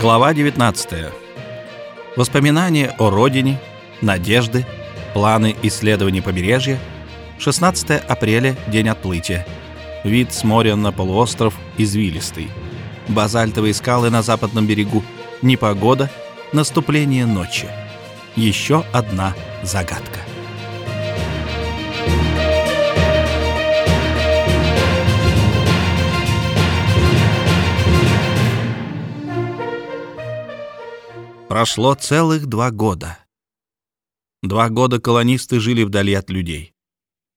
Глава 19. Воспоминания о родине, надежды, планы исследований побережья. 16 апреля, день отплытия. Вид с моря на полуостров извилистый. Базальтовые скалы на западном берегу. Непогода, наступление ночи. Еще одна загадка. Прошло целых два года. Два года колонисты жили вдали от людей.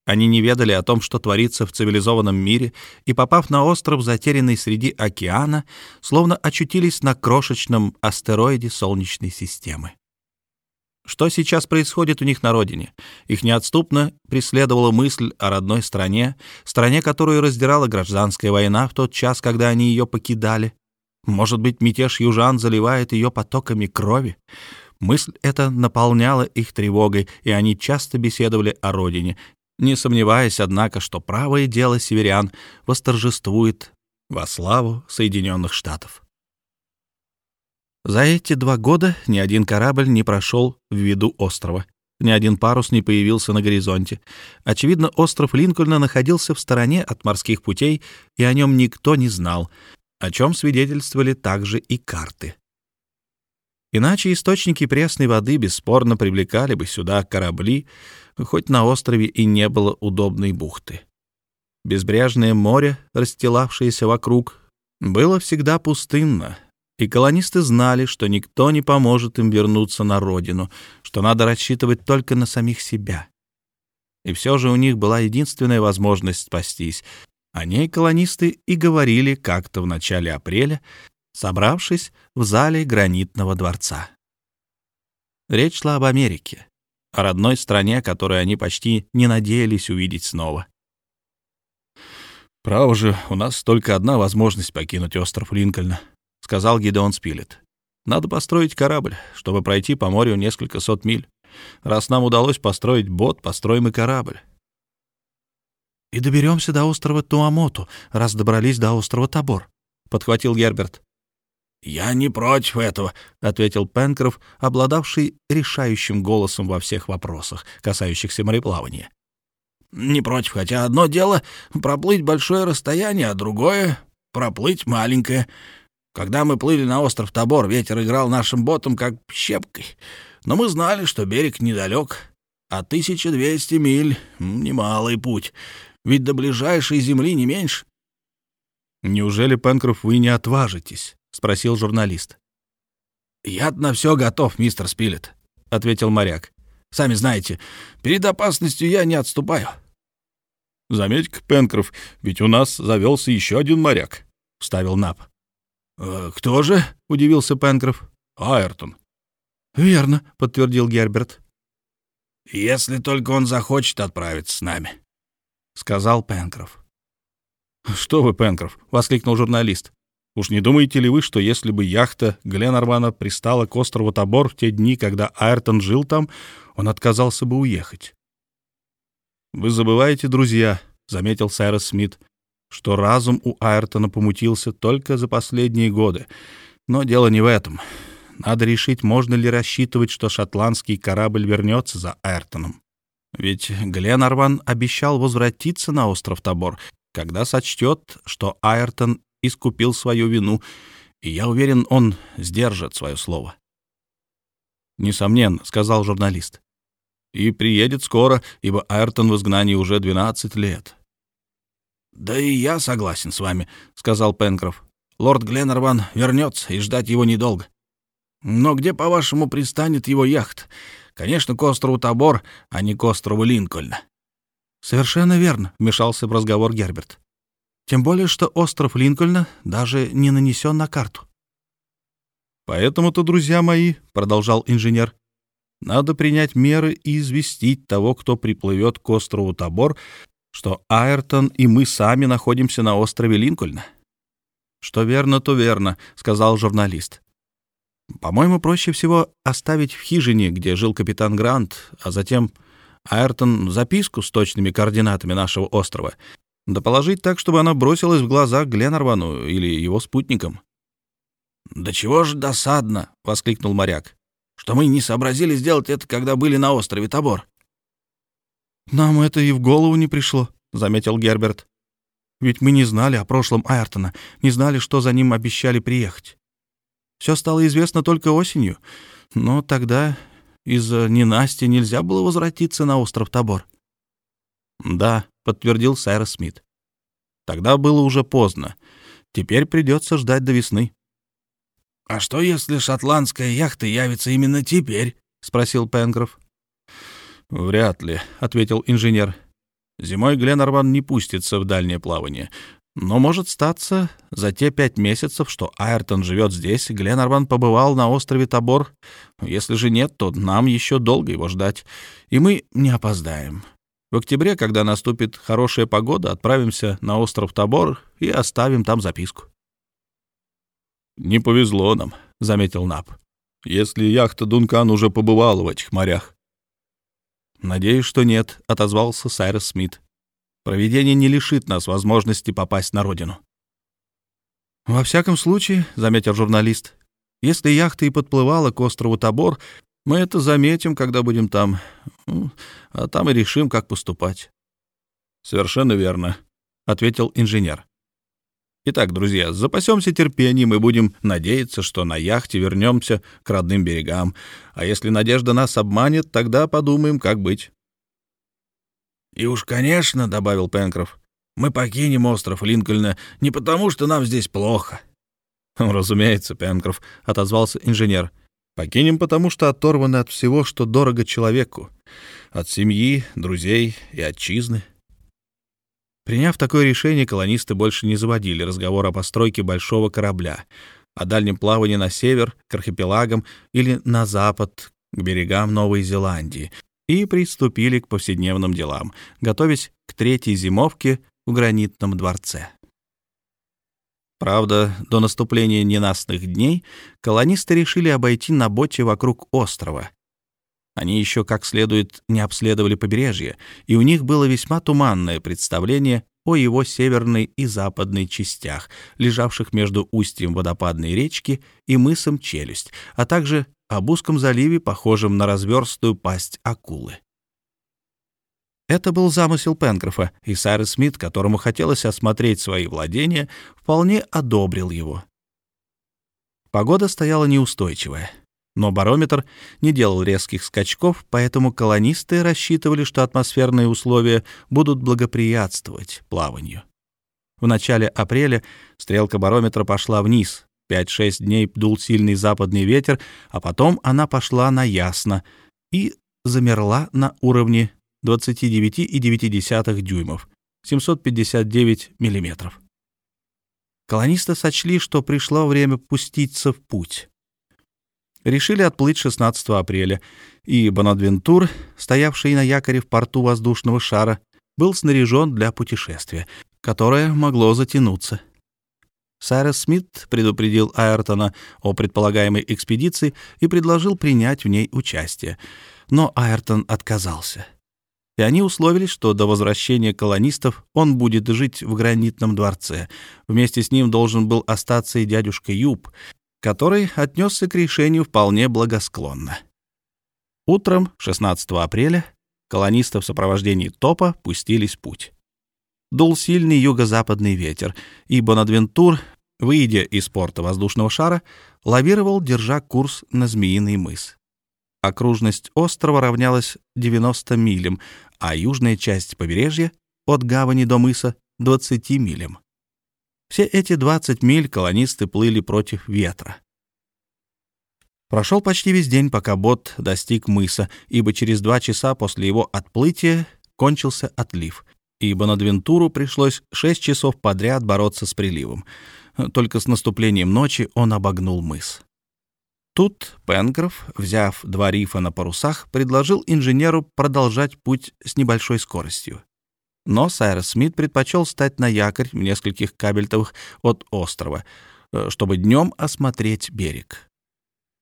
Они не ведали о том, что творится в цивилизованном мире, и, попав на остров, затерянный среди океана, словно очутились на крошечном астероиде Солнечной системы. Что сейчас происходит у них на родине? Их неотступно преследовала мысль о родной стране, стране, которую раздирала гражданская война в тот час, когда они ее покидали. Может быть, мятеж южан заливает ее потоками крови? Мысль эта наполняла их тревогой, и они часто беседовали о родине, не сомневаясь, однако, что правое дело северян восторжествует во славу Соединенных Штатов. За эти два года ни один корабль не прошел в виду острова. Ни один парус не появился на горизонте. Очевидно, остров Линкольна находился в стороне от морских путей, и о нем никто не знал о чем свидетельствовали также и карты. Иначе источники пресной воды бесспорно привлекали бы сюда корабли, хоть на острове и не было удобной бухты. Безбрежное море, расстилавшееся вокруг, было всегда пустынно, и колонисты знали, что никто не поможет им вернуться на родину, что надо рассчитывать только на самих себя. И все же у них была единственная возможность спастись о ней колонисты и говорили как-то в начале апреля, собравшись в зале гранитного дворца. Речь шла об Америке, о родной стране, которую они почти не надеялись увидеть снова. «Право же, у нас только одна возможность покинуть остров Линкольна», — сказал Гидеон Спилет. «Надо построить корабль, чтобы пройти по морю несколько сот миль. Раз нам удалось построить бот, построим и корабль. «И доберемся до острова Туамоту, раз добрались до острова Табор», — подхватил Герберт. «Я не против этого», — ответил Пенкроф, обладавший решающим голосом во всех вопросах, касающихся мореплавания. «Не против, хотя одно дело — проплыть большое расстояние, а другое — проплыть маленькое. Когда мы плыли на остров Табор, ветер играл нашим ботом как щепкой, но мы знали, что берег недалек, а 1200 миль — немалый путь. Ведь до ближайшей земли не меньше. «Неужели, Пенкроф, вы не отважитесь?» — спросил журналист. «Я на все готов, мистер Спилет», — ответил моряк. «Сами знаете, перед опасностью я не отступаю». «Заметь-ка, Пенкроф, ведь у нас завелся еще один моряк», — вставил Нап. «Э, «Кто же?» — удивился Пенкроф. «Айртон». «Верно», — подтвердил Герберт. «Если только он захочет отправиться с нами», — сказал Пенкроф. «Что вы, Пенкроф!» — воскликнул журналист. «Уж не думаете ли вы, что если бы яхта Гленарвана пристала к острову Табор в те дни, когда Айртон жил там, он отказался бы уехать?» «Вы забываете, друзья», — заметил Сайрос Смит, «что разум у Айртона помутился только за последние годы. Но дело не в этом. Надо решить, можно ли рассчитывать, что шотландский корабль вернется за Айртоном. Ведь Гленарван обещал возвратиться на остров Тобор, когда сочтет, что Айртон искупил свою вину, и я уверен, он сдержит свое слово. «Несомненно», — сказал журналист. «И приедет скоро, ибо Айртон в изгнании уже 12 лет». «Да и я согласен с вами», — сказал Пенкроф. «Лорд Гленнерван вернется, и ждать его недолго. Но где, по-вашему, пристанет его яхт? Конечно, к острову Табор, а не к острову Линкольна. «Совершенно верно», — вмешался в разговор Герберт. «Тем более, что остров Линкольна даже не нанесен на карту». «Поэтому-то, друзья мои», — продолжал инженер, — «надо принять меры и известить того, кто приплывет к острову Табор, что Айртон и мы сами находимся на острове Линкольна». «Что верно, то верно», — сказал журналист. По-моему, проще всего оставить в хижине, где жил капитан Грант, а затем Айртон записку с точными координатами нашего острова, да положить так, чтобы она бросилась в глаза Гленарвану или его спутникам. «Да чего ж досадно!» — воскликнул моряк. «Что мы не сообразили сделать это, когда были на острове Тобор». «Нам это и в голову не пришло», — заметил Герберт. «Ведь мы не знали о прошлом Айртона, не знали, что за ним обещали приехать. Все стало известно только осенью, но тогда из-за ненасти нельзя было возвратиться на остров Тобор». «Да», — подтвердил Сайрос Смит. «Тогда было уже поздно. Теперь придется ждать до весны». «А что, если шотландская яхта явится именно теперь?» — спросил Пенкроф. «Вряд ли», — ответил инженер. «Зимой Гленарван не пустится в дальнее плавание. Но может статься, за те пять месяцев, что Айртон живет здесь, Гленарван побывал на острове Тобор. Если же нет, то нам еще долго его ждать, и мы не опоздаем. В октябре, когда наступит хорошая погода, отправимся на остров Тобор и оставим там записку. «Не повезло нам», — заметил Нап. «Если яхта Дункан уже побывала в этих морях». «Надеюсь, что нет», — отозвался Сайрес Смит. «Провидение не лишит нас возможности попасть на родину». «Во всяком случае», — заметил журналист, — «если яхта и подплывала к острову Тобор, мы это заметим, когда будем там, ну, а там и решим, как поступать». «Совершенно верно», — ответил инженер. Итак, друзья, запасемся терпением и будем надеяться, что на яхте вернемся к родным берегам. А если надежда нас обманет, тогда подумаем, как быть. «И уж, конечно, — добавил Пенкроф, — мы покинем остров Линкольна не потому, что нам здесь плохо». «Разумеется, Пенкроф», — отозвался инженер. «Покинем, потому что оторваны от всего, что дорого человеку. От семьи, друзей и отчизны. Приняв такое решение, колонисты больше не заводили разговор о постройке большого корабля, о дальнем плавании на север, к архипелагам или на запад, к берегам Новой Зеландии, и приступили к повседневным делам, готовясь к третьей зимовке в гранитном дворце. Правда, до наступления ненастных дней колонисты решили обойти на боте вокруг острова, они еще как следует не обследовали побережье, и у них было весьма туманное представление о его северной и западной частях, лежавших между устьем водопадной речки и мысом Челюсть, а также об узком заливе, похожем на разверстую пасть акулы. Это был замысел Пенкрофа, и Сайрес Смит, которому хотелось осмотреть свои владения, вполне одобрил его. Погода стояла неустойчивая. Но барометр не делал резких скачков, поэтому колонисты рассчитывали, что атмосферные условия будут благоприятствовать плаванию. В начале апреля стрелка барометра пошла вниз. 5-6 дней дул сильный западный ветер, а потом она пошла на ясно и замерла на уровне 29,9 дюймов, 759 миллиметров. Колонисты сочли, что пришло время пуститься в путь решили отплыть 16 апреля, и Бонадвентур, стоявший на якоре в порту воздушного шара, был снаряжен для путешествия, которое могло затянуться. Сайрес Смит предупредил Айртона о предполагаемой экспедиции и предложил принять в ней участие, но Айртон отказался. И они условились, что до возвращения колонистов он будет жить в гранитном дворце. Вместе с ним должен был остаться и дядюшка Юб, который отнесся к решению вполне благосклонно. Утром 16 апреля колонисты в сопровождении топа пустились в путь. Дул сильный юго-западный ветер, и Бонадвентур, выйдя из порта воздушного шара, лавировал, держа курс на Змеиный мыс. Окружность острова равнялась 90 милям, а южная часть побережья от гавани до мыса — 20 милям. Все эти 20 миль колонисты плыли против ветра. Прошел почти весь день, пока бот достиг мыса, ибо через два часа после его отплытия кончился отлив, и Бонадвентуру пришлось шесть часов подряд бороться с приливом. Только с наступлением ночи он обогнул мыс. Тут Пенкроф, взяв два рифа на парусах, предложил инженеру продолжать путь с небольшой скоростью. Но Сайрес Смит предпочел стать на якорь в нескольких кабельтовых от острова, э, чтобы днем осмотреть берег.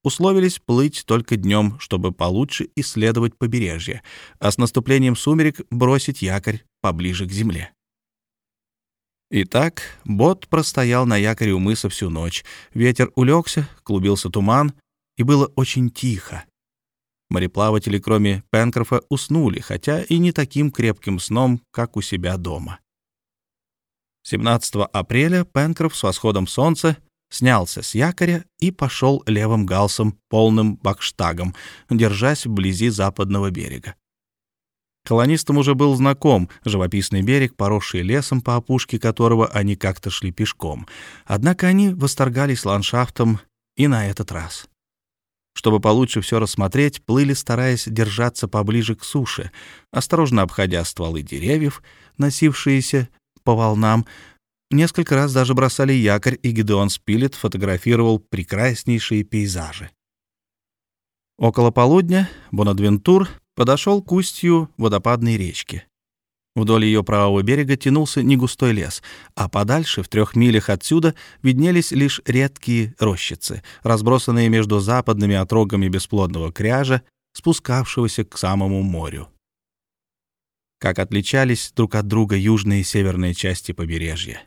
Условились плыть только днем, чтобы получше исследовать побережье, а с наступлением сумерек бросить якорь поближе к земле. Итак, бот простоял на якоре у мыса всю ночь. Ветер улегся, клубился туман, и было очень тихо. Мореплаватели, кроме Пенкрофа, уснули, хотя и не таким крепким сном, как у себя дома. 17 апреля Пенкроф с восходом солнца снялся с якоря и пошел левым галсом, полным бакштагом, держась вблизи западного берега. Колонистам уже был знаком живописный берег, поросший лесом, по опушке которого они как-то шли пешком. Однако они восторгались ландшафтом и на этот раз. Чтобы получше все рассмотреть, плыли, стараясь держаться поближе к суше, осторожно обходя стволы деревьев, носившиеся по волнам. Несколько раз даже бросали якорь, и Гидеон Спилет фотографировал прекраснейшие пейзажи. Около полудня Бонадвентур подошел к устью водопадной речки. Вдоль ее правого берега тянулся негустой лес, а подальше, в трех милях отсюда, виднелись лишь редкие рощицы, разбросанные между западными отрогами бесплодного кряжа, спускавшегося к самому морю. Как отличались друг от друга южные и северные части побережья.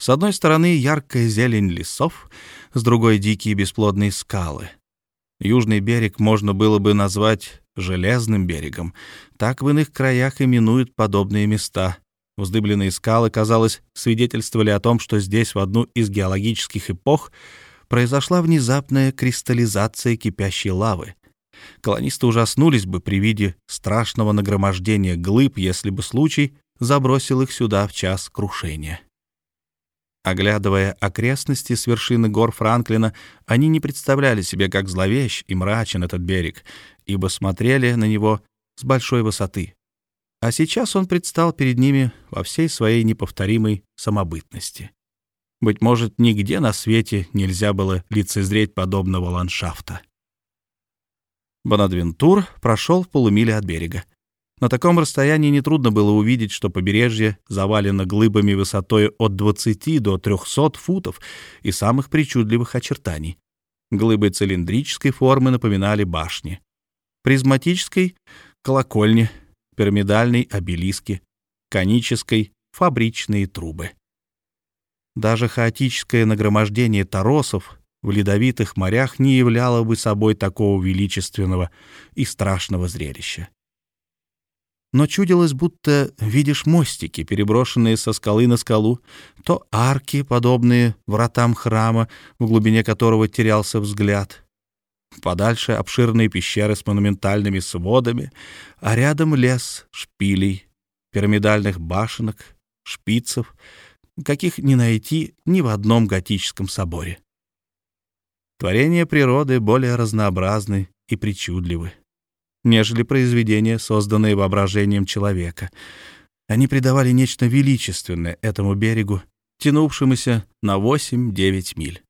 С одной стороны яркая зелень лесов, с другой — дикие бесплодные скалы. Южный берег можно было бы назвать железным берегом. Так в иных краях именуют подобные места. Вздыбленные скалы, казалось, свидетельствовали о том, что здесь в одну из геологических эпох произошла внезапная кристаллизация кипящей лавы. Колонисты ужаснулись бы при виде страшного нагромождения глыб, если бы случай забросил их сюда в час крушения. Оглядывая окрестности с вершины гор Франклина, они не представляли себе, как зловещ и мрачен этот берег, ибо смотрели на него с большой высоты. А сейчас он предстал перед ними во всей своей неповторимой самобытности. Быть может, нигде на свете нельзя было лицезреть подобного ландшафта. Бонадвентур прошел в полумиле от берега. На таком расстоянии нетрудно было увидеть, что побережье завалено глыбами высотой от 20 до 300 футов и самых причудливых очертаний. Глыбы цилиндрической формы напоминали башни, призматической — колокольни, пирамидальной — обелиски, конической — фабричные трубы. Даже хаотическое нагромождение торосов в ледовитых морях не являло бы собой такого величественного и страшного зрелища но чудилось, будто видишь мостики, переброшенные со скалы на скалу, то арки, подобные вратам храма, в глубине которого терялся взгляд. Подальше обширные пещеры с монументальными сводами, а рядом лес шпилей, пирамидальных башенок, шпицев, каких не найти ни в одном готическом соборе. Творения природы более разнообразны и причудливы нежели произведения, созданные воображением человека. Они придавали нечто величественное этому берегу, тянувшемуся на 8-9 миль.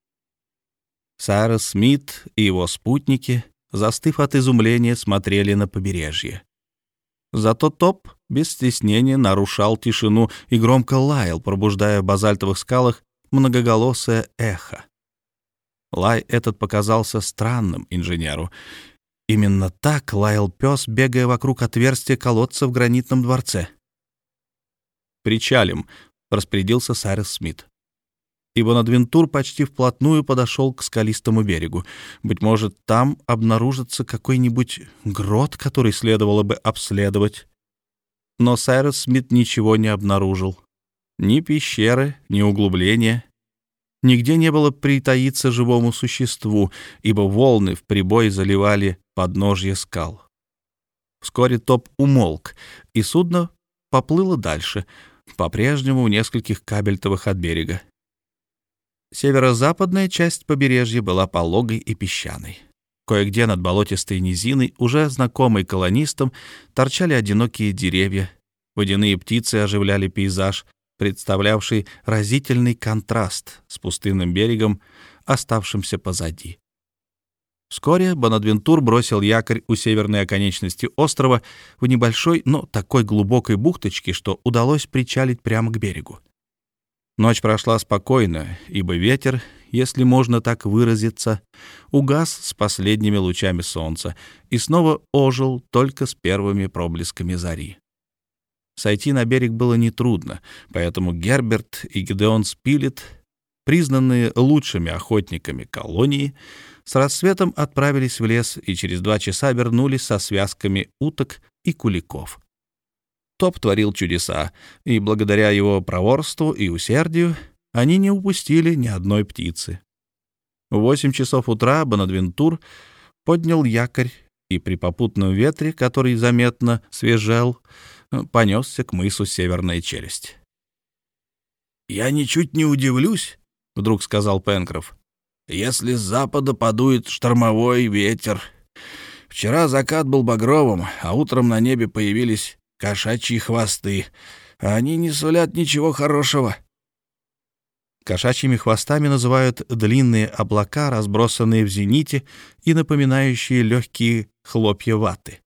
Сайрос Смит и его спутники, застыв от изумления, смотрели на побережье. Зато Топ без стеснения нарушал тишину и громко лаял, пробуждая в базальтовых скалах многоголосое эхо. Лай этот показался странным инженеру, Именно так лаял пес, бегая вокруг отверстия колодца в гранитном дворце. «Причалим», — распорядился Сайрес Смит. И Бонадвентур почти вплотную подошел к скалистому берегу. Быть может, там обнаружится какой-нибудь грот, который следовало бы обследовать. Но Сайрес Смит ничего не обнаружил. Ни пещеры, ни углубления, Нигде не было притаиться живому существу, ибо волны в прибой заливали подножье скал. Вскоре топ умолк, и судно поплыло дальше, по-прежнему в нескольких кабельтовых от берега. Северо-западная часть побережья была пологой и песчаной. Кое-где над болотистой низиной, уже знакомой колонистам, торчали одинокие деревья. Водяные птицы оживляли пейзаж, представлявший разительный контраст с пустынным берегом, оставшимся позади. Вскоре Бонадвентур бросил якорь у северной оконечности острова в небольшой, но такой глубокой бухточке, что удалось причалить прямо к берегу. Ночь прошла спокойно, ибо ветер, если можно так выразиться, угас с последними лучами солнца и снова ожил только с первыми проблесками зари. Сойти на берег было нетрудно, поэтому Герберт и Гидеон Спилет, признанные лучшими охотниками колонии, с рассветом отправились в лес и через два часа вернулись со связками уток и куликов. Топ творил чудеса, и благодаря его проворству и усердию они не упустили ни одной птицы. В восемь часов утра Бонадвентур поднял якорь и при попутном ветре, который заметно свежел, понесся к мысу Северная челюсть. «Я ничуть не удивлюсь», — вдруг сказал Пенкроф, — «если с запада подует штормовой ветер. Вчера закат был багровым, а утром на небе появились кошачьи хвосты. Они не сулят ничего хорошего». Кошачьими хвостами называют длинные облака, разбросанные в зените и напоминающие легкие хлопья ваты.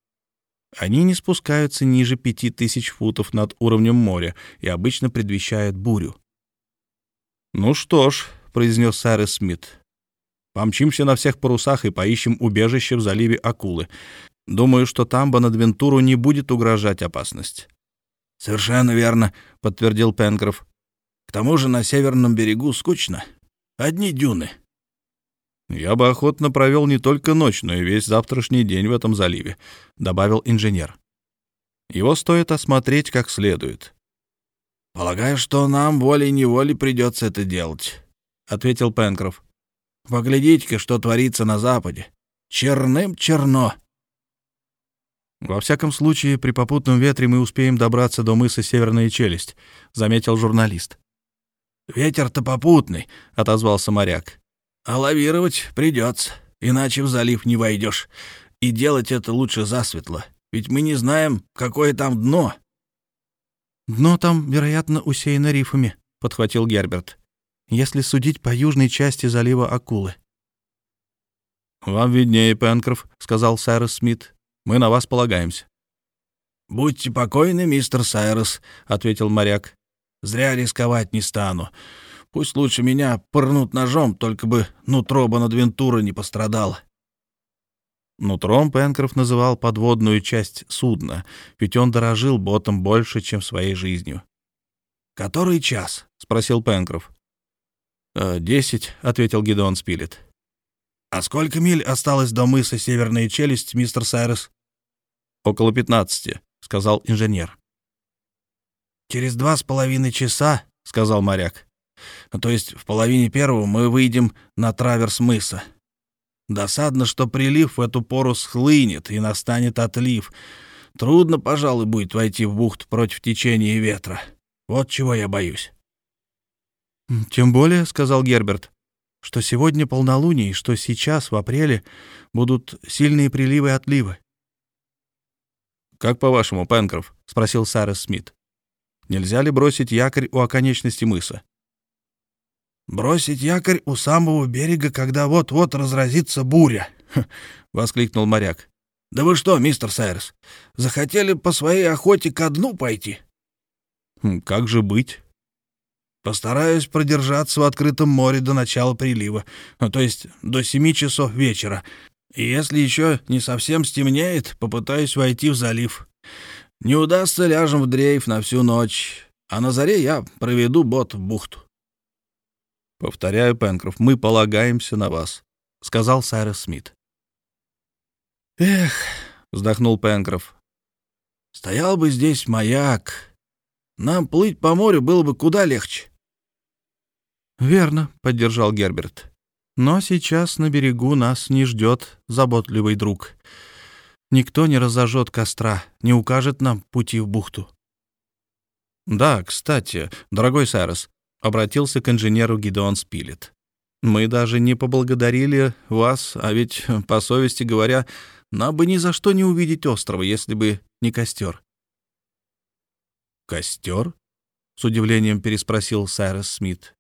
Они не спускаются ниже пяти тысяч футов над уровнем моря и обычно предвещают бурю. «Ну что ж», — произнес Сайрес Смит, — «помчимся на всех парусах и поищем убежище в заливе Акулы. Думаю, что там Бонадвентуру не будет угрожать опасность». «Совершенно верно», — подтвердил Пенкроф. К тому же на северном берегу скучно. Одни дюны. «Я бы охотно провел не только ночь, но и весь завтрашний день в этом заливе», — добавил инженер. «Его стоит осмотреть как следует». «Полагаю, что нам волей-неволей придется это делать», — ответил Пенкроф. «Поглядите-ка, что творится на западе. Черным черно». «Во всяком случае, при попутном ветре мы успеем добраться до мыса Северная Челюсть», — заметил журналист. «Ветер-то попутный», — отозвался моряк. «А лавировать придется, иначе в залив не войдешь. И делать это лучше засветло, ведь мы не знаем, какое там дно». «Дно там, вероятно, усеяно рифами», — подхватил Герберт, «если судить по южной части залива Акулы». «Вам виднее, Пенкроф», — сказал Сайрос Смит. «Мы на вас полагаемся». «Будьте покойны, мистер Сайрос», — ответил моряк. Зря рисковать не стану. Пусть лучше меня пырнут ножом, только бы нутро Бонадвентура не пострадало. Нутром Пенкроф называл подводную часть судна, ведь он дорожил ботом больше, чем своей жизнью. «Который час?» — спросил Пенкроф. «Э, «Десять», — ответил Гидеон Спилет. «А сколько миль осталось до мыса Северная челюсть, мистер Сайрес?» «Около пятнадцати», — сказал инженер. «Через два с половиной часа», — сказал моряк. «То есть в половине первого мы выйдем на траверс мыса. Досадно, что прилив в эту пору схлынет и настанет отлив. Трудно, пожалуй, будет войти в бухту против течения и ветра. Вот чего я боюсь». «Тем более», — сказал Герберт, — «что сегодня полнолуние и что сейчас, в апреле, будут сильные приливы и отливы». «Как по-вашему, Пенкроф?» — спросил Сарес Смит. Нельзя ли бросить якорь у оконечности мыса? «Бросить якорь у самого берега, когда вот-вот разразится буря!» — воскликнул моряк. «Да вы что, мистер Сайрес, захотели по своей охоте ко дну пойти?» «Хм, «Как же быть?» «Постараюсь продержаться в открытом море до начала прилива, ну, то есть до семи часов вечера. И если еще не совсем стемнеет, попытаюсь войти в залив. Не удастся, ляжем в дрейф на всю ночь, а на заре я проведу бот в бухту. «Повторяю, Пенкроф, мы полагаемся на вас», — сказал Сайрес Смит. «Эх», — вздохнул Пенкроф, — «стоял бы здесь маяк. Нам плыть по морю было бы куда легче». «Верно», — поддержал Герберт. «Но сейчас на берегу нас не ждет заботливый друг. Никто не разожжет костра, не укажет нам пути в бухту. «Да, кстати, дорогой Сайрос», — обратился к инженеру Гидеон Спилет. «Мы даже не поблагодарили вас, а ведь, по совести говоря, нам бы ни за что не увидеть острова, если бы не костер». «Костер?» — с удивлением переспросил Сайрос Смит.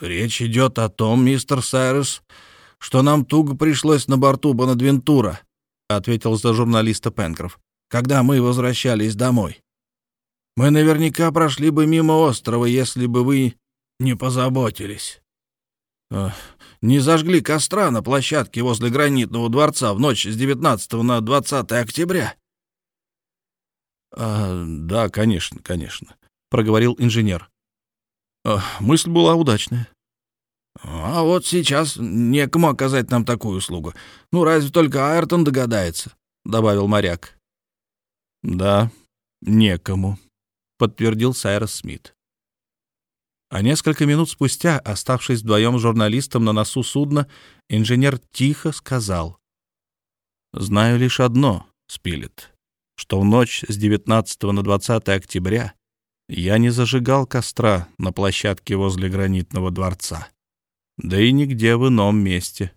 «Речь идет о том, мистер Сайрос, что нам туго пришлось на борту Бонадвентура», ответил за журналиста Пенкроф, когда мы возвращались домой. Мы наверняка прошли бы мимо острова, если бы вы не позаботились. Не зажгли костра на площадке возле гранитного дворца в ночь с 19 на 20 октября. А, «Да, конечно, конечно», — проговорил инженер. А, «Мысль была удачная». «А вот сейчас некому оказать нам такую услугу. Ну, разве только Айртон догадается», — добавил моряк. «Да, некому», — подтвердил Сайрос Смит. А несколько минут спустя, оставшись вдвоем с журналистом на носу судна, инженер тихо сказал. «Знаю лишь одно, Спилет, что в ночь с 19 на 20 октября я не зажигал костра на площадке возле гранитного дворца, да и нигде в ином месте.